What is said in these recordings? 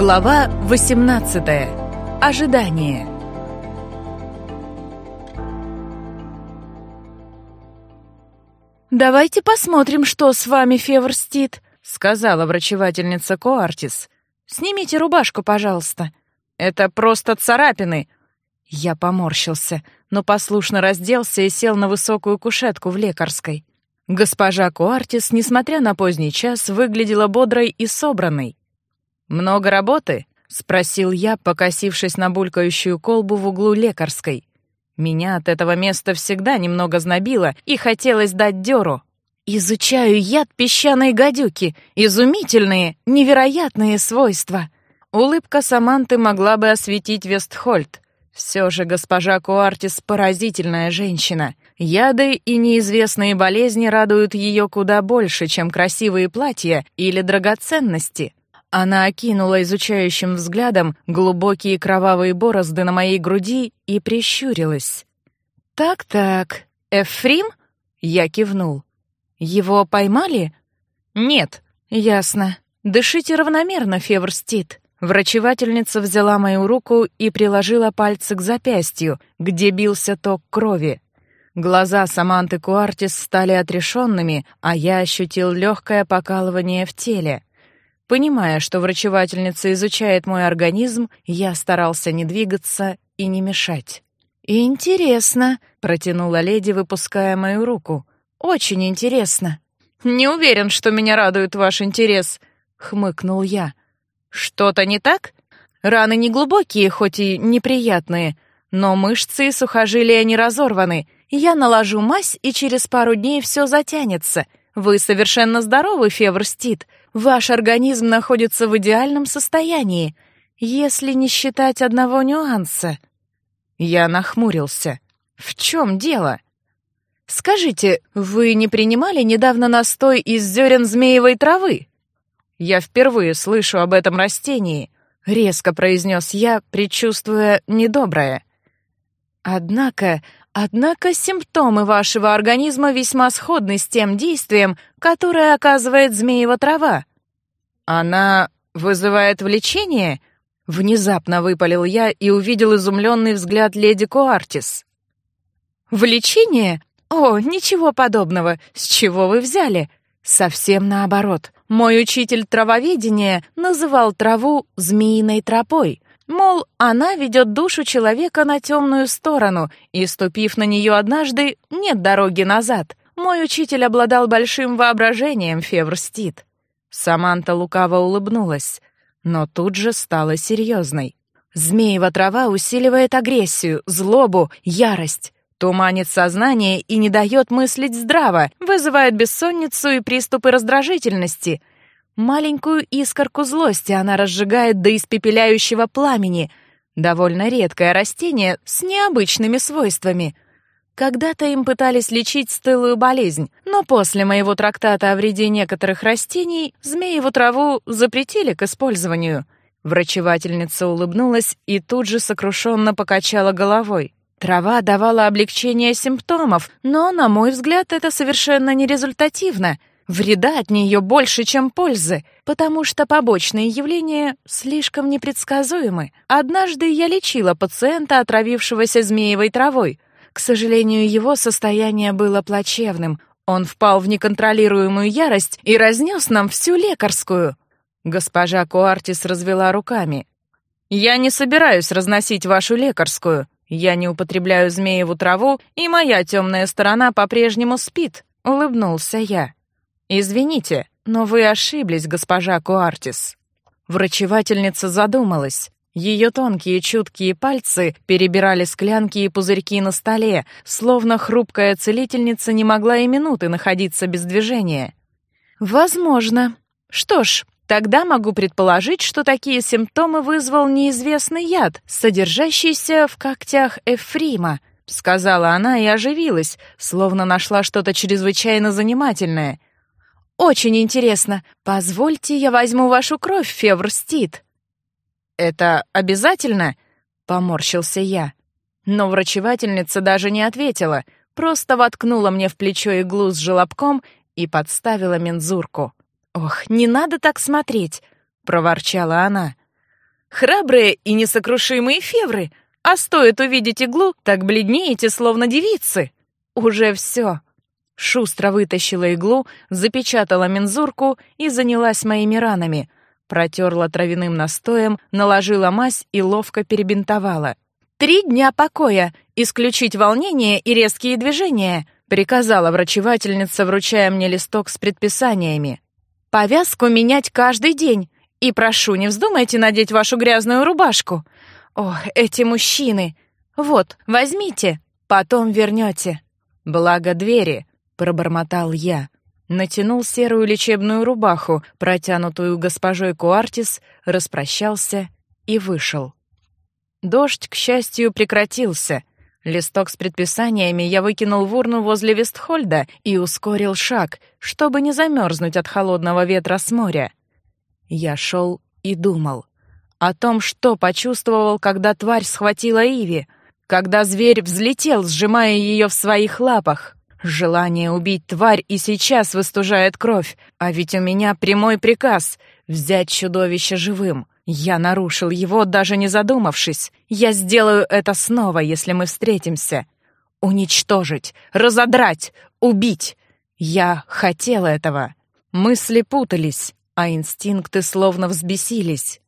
Глава 18. Ожидание. «Давайте посмотрим, что с вами, Феверстит», — сказала врачевательница Коартис. «Снимите рубашку, пожалуйста. Это просто царапины». Я поморщился, но послушно разделся и сел на высокую кушетку в лекарской. Госпожа Коартис, несмотря на поздний час, выглядела бодрой и собранной. «Много работы?» — спросил я, покосившись на булькающую колбу в углу лекарской. Меня от этого места всегда немного знобило и хотелось дать дёру. «Изучаю яд песчаной гадюки. Изумительные, невероятные свойства». Улыбка Саманты могла бы осветить Вестхольд. Все же госпожа Куартис — поразительная женщина. Яды и неизвестные болезни радуют ее куда больше, чем красивые платья или драгоценности. Она окинула изучающим взглядом глубокие кровавые борозды на моей груди и прищурилась. «Так-так, Эфрим?» Я кивнул. «Его поймали?» «Нет». «Ясно. Дышите равномерно, Феврстит». Врачевательница взяла мою руку и приложила пальцы к запястью, где бился ток крови. Глаза Саманты Куартис стали отрешенными, а я ощутил легкое покалывание в теле. Понимая, что врачевательница изучает мой организм, я старался не двигаться и не мешать. «Интересно», — протянула леди, выпуская мою руку. «Очень интересно». «Не уверен, что меня радует ваш интерес», — хмыкнул я. «Что-то не так? Раны не глубокие, хоть и неприятные, но мышцы и сухожилия не разорваны. Я наложу мазь, и через пару дней все затянется. Вы совершенно здоровы, Феврстит. Ваш организм находится в идеальном состоянии, если не считать одного нюанса. Я нахмурился. В чем дело? Скажите, вы не принимали недавно настой из зерен змеевой травы? Я впервые слышу об этом растении, резко произнес я, предчувствуя недоброе. Однако Однако симптомы вашего организма весьма сходны с тем действием, которое оказывает змеева трава. Она вызывает влечение? Внезапно выпалил я и увидел изумленный взгляд леди Коартис. Влечение? О, ничего подобного. С чего вы взяли? Совсем наоборот. Мой учитель травоведения называл траву змеиной тропой. Мол, она ведет душу человека на темную сторону, и, ступив на нее однажды, нет дороги назад. Мой учитель обладал большим воображением, Феврстит. Саманта лукаво улыбнулась, но тут же стала серьезной. Змеева трава усиливает агрессию, злобу, ярость, туманит сознание и не дает мыслить здраво, вызывает бессонницу и приступы раздражительности, Маленькую искорку злости она разжигает до испепеляющего пламени. Довольно редкое растение с необычными свойствами. Когда-то им пытались лечить стылую болезнь, но после моего трактата о вреде некоторых растений змееву траву запретили к использованию. Врачевательница улыбнулась и тут же сокрушенно покачала головой. Трава давала облегчение симптомов, но, на мой взгляд, это совершенно нерезультативно — Вреда от нее больше, чем пользы, потому что побочные явления слишком непредсказуемы. Однажды я лечила пациента, отравившегося змеевой травой. К сожалению, его состояние было плачевным. Он впал в неконтролируемую ярость и разнес нам всю лекарскую. Госпожа Куартис развела руками. «Я не собираюсь разносить вашу лекарскую. Я не употребляю змееву траву, и моя темная сторона по-прежнему спит», — улыбнулся я. «Извините, но вы ошиблись, госпожа Куартис». Врачевательница задумалась. Ее тонкие чуткие пальцы перебирали склянки и пузырьки на столе, словно хрупкая целительница не могла и минуты находиться без движения. «Возможно. Что ж, тогда могу предположить, что такие симптомы вызвал неизвестный яд, содержащийся в когтях Эфрима», — сказала она и оживилась, словно нашла что-то чрезвычайно занимательное — очень интересно. Позвольте, я возьму вашу кровь, Феврстит. Это обязательно? Поморщился я. Но врачевательница даже не ответила, просто воткнула мне в плечо иглу с желобком и подставила мензурку. Ох, не надо так смотреть, проворчала она. Храбрые и несокрушимые февры. А стоит увидеть иглу, так бледнеете, словно девицы. Уже все. Шустро вытащила иглу, запечатала мензурку и занялась моими ранами. Протерла травяным настоем, наложила мазь и ловко перебинтовала. «Три дня покоя, исключить волнение и резкие движения», приказала врачевательница, вручая мне листок с предписаниями. «Повязку менять каждый день. И прошу, не вздумайте надеть вашу грязную рубашку. Ох, эти мужчины! Вот, возьмите, потом вернете». «Благо двери», — пробормотал я. Натянул серую лечебную рубаху, протянутую госпожой Куартис, распрощался и вышел. Дождь, к счастью, прекратился. Листок с предписаниями я выкинул в урну возле Вестхольда и ускорил шаг, чтобы не замерзнуть от холодного ветра с моря. Я шел и думал о том, что почувствовал, когда тварь схватила Иви, когда зверь взлетел, сжимая ее в своих лапах. Желание убить тварь и сейчас выстужает кровь, а ведь у меня прямой приказ — взять чудовище живым. Я нарушил его, даже не задумавшись. Я сделаю это снова, если мы встретимся. Уничтожить, разодрать, убить. Я хотел этого. Мысли путались, а инстинкты словно взбесились.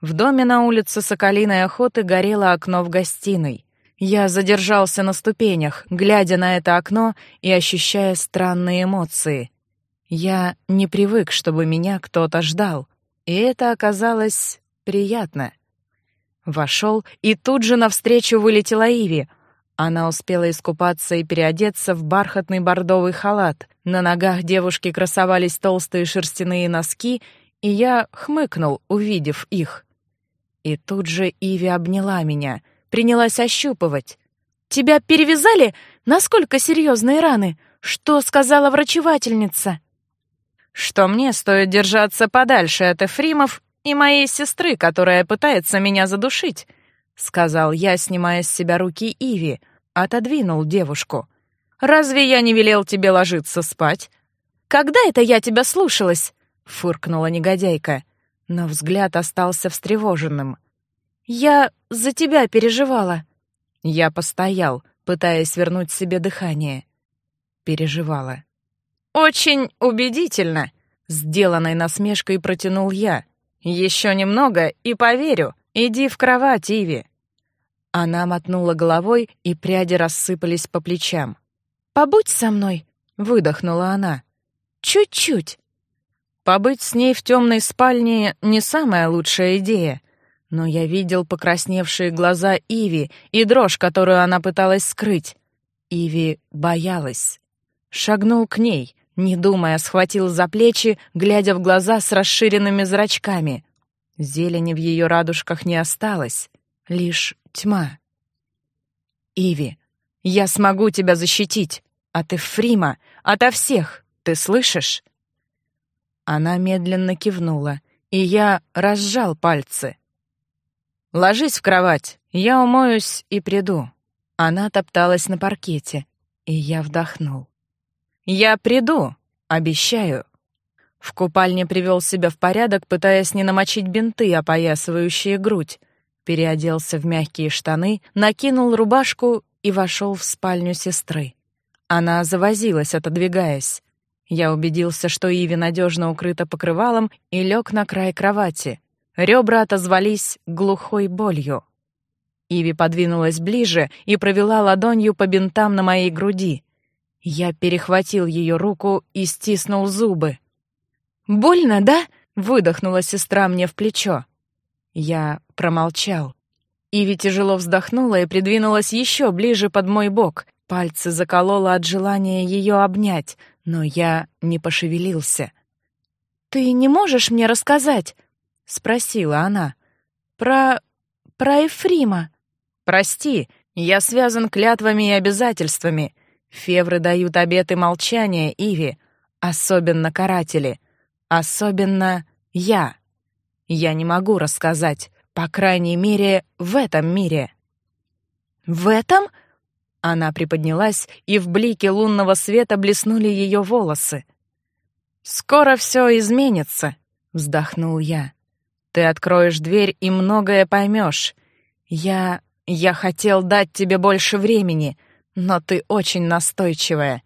В доме на улице Соколиной охоты горело окно в гостиной. Я задержался на ступенях, глядя на это окно и ощущая странные эмоции. Я не привык, чтобы меня кто-то ждал. И это оказалось приятно. Вошел, и тут же навстречу вылетела Иви. Она успела искупаться и переодеться в бархатный бордовый халат. На ногах девушки красовались толстые шерстяные носки, и я хмыкнул, увидев их. И тут же Иви обняла меня, принялась ощупывать. «Тебя перевязали? Насколько серьезные раны? Что сказала врачевательница?» что мне стоит держаться подальше от эфримов и моей сестры, которая пытается меня задушить», — сказал я, снимая с себя руки Иви, отодвинул девушку. «Разве я не велел тебе ложиться спать?» «Когда это я тебя слушалась?» — фыркнула негодяйка, но взгляд остался встревоженным. «Я за тебя переживала». Я постоял, пытаясь вернуть себе дыхание. Переживала. «Очень убедительно», — сделанной насмешкой протянул я. «Еще немного и поверю. Иди в кровать, Иви». Она мотнула головой, и пряди рассыпались по плечам. «Побудь со мной», — выдохнула она. «Чуть-чуть». Побыть с ней в темной спальне — не самая лучшая идея. Но я видел покрасневшие глаза Иви и дрожь, которую она пыталась скрыть. Иви боялась. Шагнул к ней, не думая, схватил за плечи, глядя в глаза с расширенными зрачками. Зелени в ее радужках не осталось, лишь тьма. «Иви, я смогу тебя защитить. От Эфрима, ото всех, ты слышишь?» Она медленно кивнула, и я разжал пальцы. «Ложись в кровать, я умоюсь и приду». Она топталась на паркете, и я вдохнул. «Я приду, обещаю». В купальне привел себя в порядок, пытаясь не намочить бинты, опоясывающие грудь. Переоделся в мягкие штаны, накинул рубашку и вошел в спальню сестры. Она завозилась, отодвигаясь. Я убедился, что Иви надежно укрыта покрывалом, и лег на край кровати. Ребра отозвались глухой болью. Иви подвинулась ближе и провела ладонью по бинтам на моей груди. Я перехватил ее руку и стиснул зубы. «Больно, да?» — выдохнула сестра мне в плечо. Я промолчал. Иви тяжело вздохнула и придвинулась еще ближе под мой бок. Пальцы заколола от желания ее обнять, но я не пошевелился. «Ты не можешь мне рассказать?» — спросила она. «Про... про Ефрима». «Прости, я связан клятвами и обязательствами. Февры дают обеты молчания Иви, особенно каратели, особенно я. Я не могу рассказать, по крайней мере, в этом мире. В этом? Она приподнялась, и в блике лунного света блеснули ее волосы. Скоро все изменится, вздохнул я. Ты откроешь дверь и многое поймешь. Я... я хотел дать тебе больше времени, но ты очень настойчивая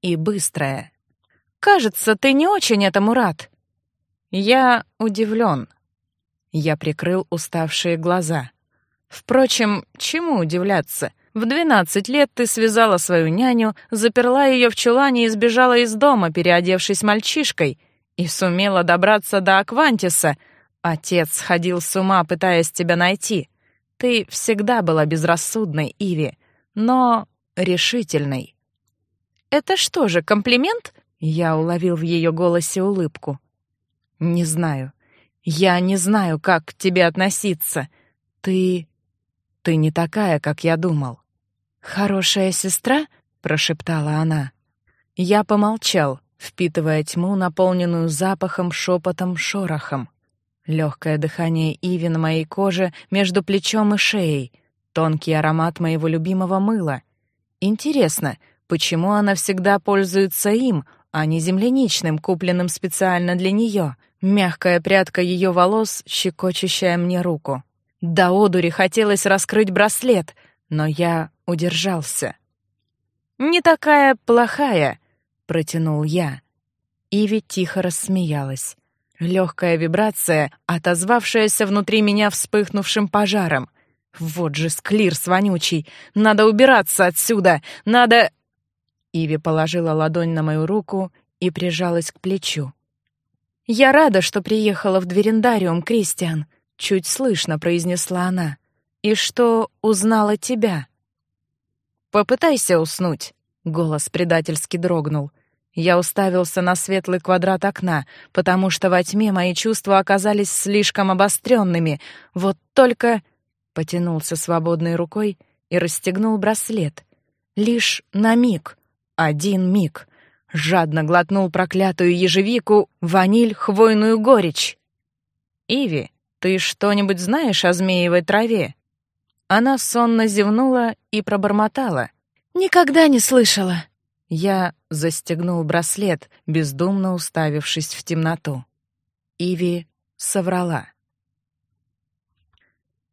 и быстрая. Кажется, ты не очень этому рад. Я удивлен. Я прикрыл уставшие глаза. Впрочем, чему удивляться? В двенадцать лет ты связала свою няню, заперла ее в чулане и сбежала из дома, переодевшись мальчишкой, и сумела добраться до Аквантиса. Отец сходил с ума, пытаясь тебя найти. Ты всегда была безрассудной, Иви, но решительной. «Это что же, комплимент?» Я уловил в ее голосе улыбку. «Не знаю. Я не знаю, как к тебе относиться. Ты... ты не такая, как я думал. «Хорошая сестра?» — прошептала она. Я помолчал, впитывая тьму, наполненную запахом, шепотом, шорохом. Легкое дыхание Иви на моей коже между плечом и шеей, тонкий аромат моего любимого мыла. Интересно, почему она всегда пользуется им, а не земляничным, купленным специально для нее? Мягкая прядка ее волос, щекочущая мне руку. До одури хотелось раскрыть браслет, но я удержался. «Не такая плохая», — протянул я. Иви тихо рассмеялась. Легкая вибрация, отозвавшаяся внутри меня вспыхнувшим пожаром. «Вот же склирс вонючий! Надо убираться отсюда! Надо...» Иви положила ладонь на мою руку и прижалась к плечу. «Я рада, что приехала в Дверендариум, Кристиан», — чуть слышно произнесла она. «И что узнала тебя». «Попытайся уснуть», — голос предательски дрогнул. Я уставился на светлый квадрат окна, потому что во тьме мои чувства оказались слишком обостренными. Вот только... Потянулся свободной рукой и расстегнул браслет. Лишь на миг. Один миг. Жадно глотнул проклятую ежевику, ваниль, хвойную горечь. «Иви, ты что-нибудь знаешь о змеевой траве?» Она сонно зевнула и пробормотала. «Никогда не слышала». Я застегнул браслет, бездумно уставившись в темноту. Иви соврала.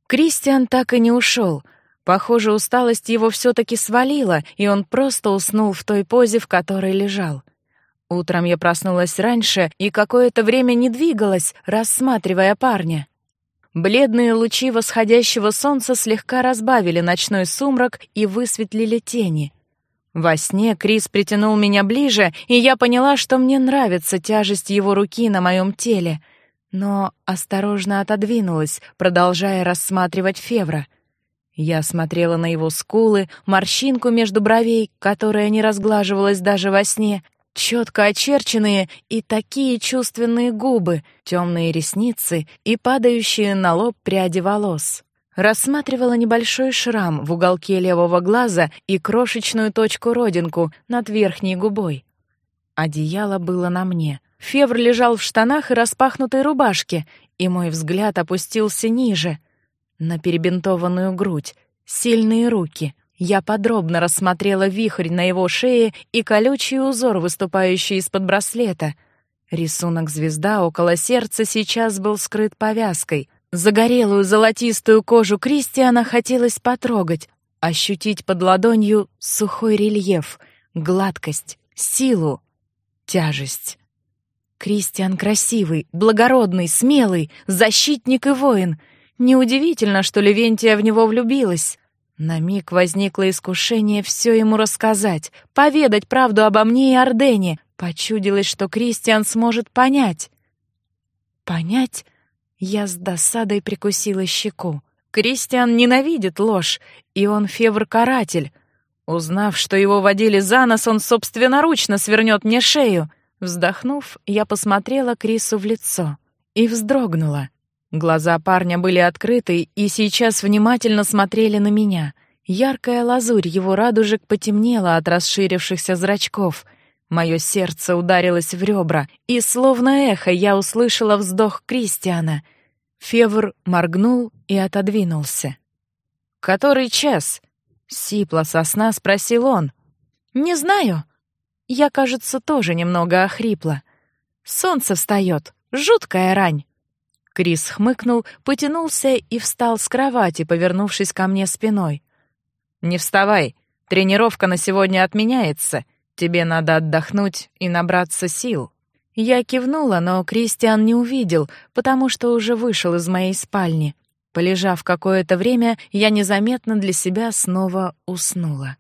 Кристиан так и не ушел. Похоже, усталость его все-таки свалила, и он просто уснул в той позе, в которой лежал. Утром я проснулась раньше и какое-то время не двигалась, рассматривая парня. Бледные лучи восходящего солнца слегка разбавили ночной сумрак и высветлили тени. Во сне Крис притянул меня ближе, и я поняла, что мне нравится тяжесть его руки на моем теле, но осторожно отодвинулась, продолжая рассматривать Февра. Я смотрела на его скулы, морщинку между бровей, которая не разглаживалась даже во сне, четко очерченные и такие чувственные губы, темные ресницы и падающие на лоб пряди волос. Рассматривала небольшой шрам в уголке левого глаза и крошечную точку-родинку над верхней губой. Одеяло было на мне. Февр лежал в штанах и распахнутой рубашке, и мой взгляд опустился ниже, на перебинтованную грудь, сильные руки — я подробно рассмотрела вихрь на его шее и колючий узор, выступающий из-под браслета. Рисунок звезда около сердца сейчас был скрыт повязкой. Загорелую золотистую кожу Кристиана хотелось потрогать, ощутить под ладонью сухой рельеф, гладкость, силу, тяжесть. Кристиан красивый, благородный, смелый, защитник и воин. Неудивительно, что Левентия в него влюбилась. На миг возникло искушение все ему рассказать, поведать правду обо мне и Ордене. Почудилось, что Кристиан сможет понять. Понять? Я с досадой прикусила щеку. Кристиан ненавидит ложь, и он февр-каратель. Узнав, что его водили за нос, он собственноручно свернет мне шею. Вздохнув, я посмотрела Крису в лицо и вздрогнула. Глаза парня были открыты и сейчас внимательно смотрели на меня. Яркая лазурь его радужек потемнела от расширившихся зрачков. Мое сердце ударилось в ребра, и словно эхо я услышала вздох Кристиана. Февр моргнул и отодвинулся. «Который час?» — сипло сосна спросил он. «Не знаю. Я, кажется, тоже немного охрипла. Солнце встает, жуткая рань». Крис хмыкнул, потянулся и встал с кровати, повернувшись ко мне спиной. «Не вставай. Тренировка на сегодня отменяется. Тебе надо отдохнуть и набраться сил». Я кивнула, но Кристиан не увидел, потому что уже вышел из моей спальни. Полежав какое-то время, я незаметно для себя снова уснула.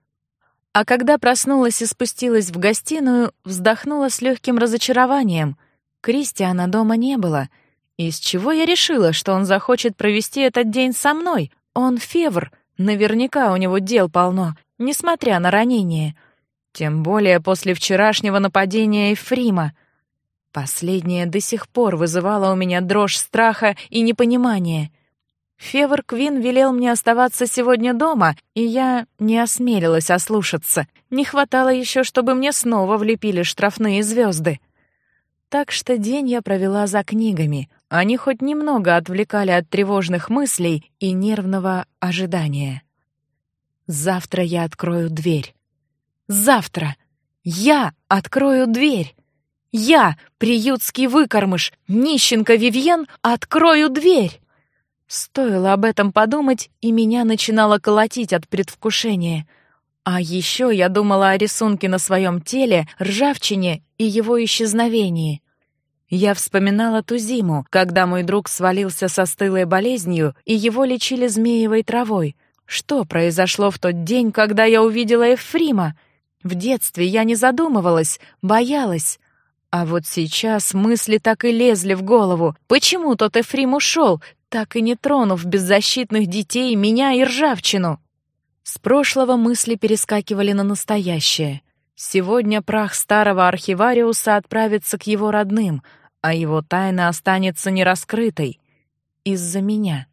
А когда проснулась и спустилась в гостиную, вздохнула с легким разочарованием. Кристиана дома не было. Из чего я решила, что он захочет провести этот день со мной? Он февр, наверняка у него дел полно, несмотря на ранение. Тем более после вчерашнего нападения Эфрима. Последнее до сих пор вызывало у меня дрожь страха и непонимания. Февр Квин велел мне оставаться сегодня дома, и я не осмелилась ослушаться. Не хватало еще, чтобы мне снова влепили штрафные звезды. Так что день я провела за книгами. Они хоть немного отвлекали от тревожных мыслей и нервного ожидания. Завтра я открою дверь. Завтра я открою дверь. Я, приютский выкормыш, нищенка Вивьен, открою дверь. Стоило об этом подумать, и меня начинало колотить от предвкушения. А еще я думала о рисунке на своем теле, ржавчине и его исчезновении. Я вспоминала ту зиму, когда мой друг свалился со стылой болезнью, и его лечили змеевой травой. Что произошло в тот день, когда я увидела Эфрима? В детстве я не задумывалась, боялась. А вот сейчас мысли так и лезли в голову. Почему тот Эфрим ушел, так и не тронув беззащитных детей, меня и ржавчину. С прошлого мысли перескакивали на настоящее. Сегодня прах старого архивариуса отправится к его родным, а его тайна останется нераскрытой. Из-за меня.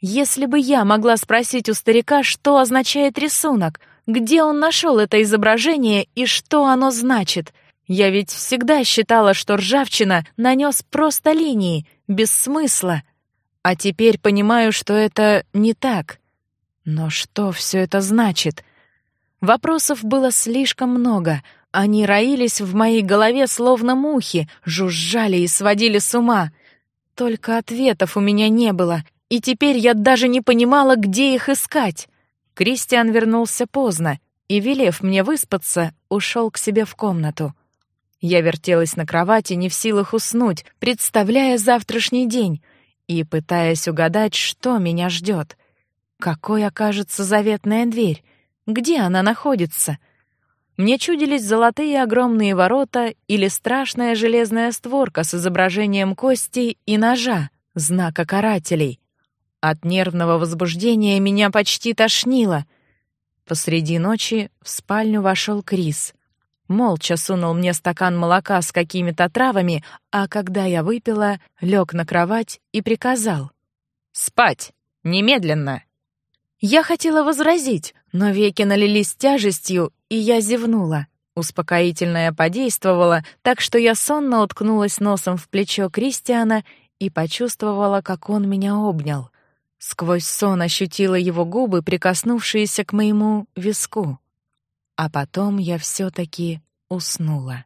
Если бы я могла спросить у старика, что означает рисунок, где он нашел это изображение и что оно значит — я ведь всегда считала, что ржавчина нанес просто линии, без смысла, а теперь понимаю, что это не так. Но что все это значит? Вопросов было слишком много. Они роились в моей голове словно мухи, жужжали и сводили с ума. Только ответов у меня не было, и теперь я даже не понимала, где их искать. Кристиан вернулся поздно и, велев мне выспаться, ушел к себе в комнату. Я вертелась на кровати, не в силах уснуть, представляя завтрашний день — и пытаясь угадать, что меня ждет. Какой окажется заветная дверь? Где она находится? Мне чудились золотые огромные ворота или страшная железная створка с изображением кости и ножа, знака карателей. От нервного возбуждения меня почти тошнило. Посреди ночи в спальню вошел Крис — молча сунул мне стакан молока с какими-то травами, а когда я выпила, лег на кровать и приказал. «Спать! Немедленно!» Я хотела возразить, но веки налились тяжестью, и я зевнула. Успокоительное подействовало, так что я сонно уткнулась носом в плечо Кристиана и почувствовала, как он меня обнял. Сквозь сон ощутила его губы, прикоснувшиеся к моему виску. А потом я все-таки уснула.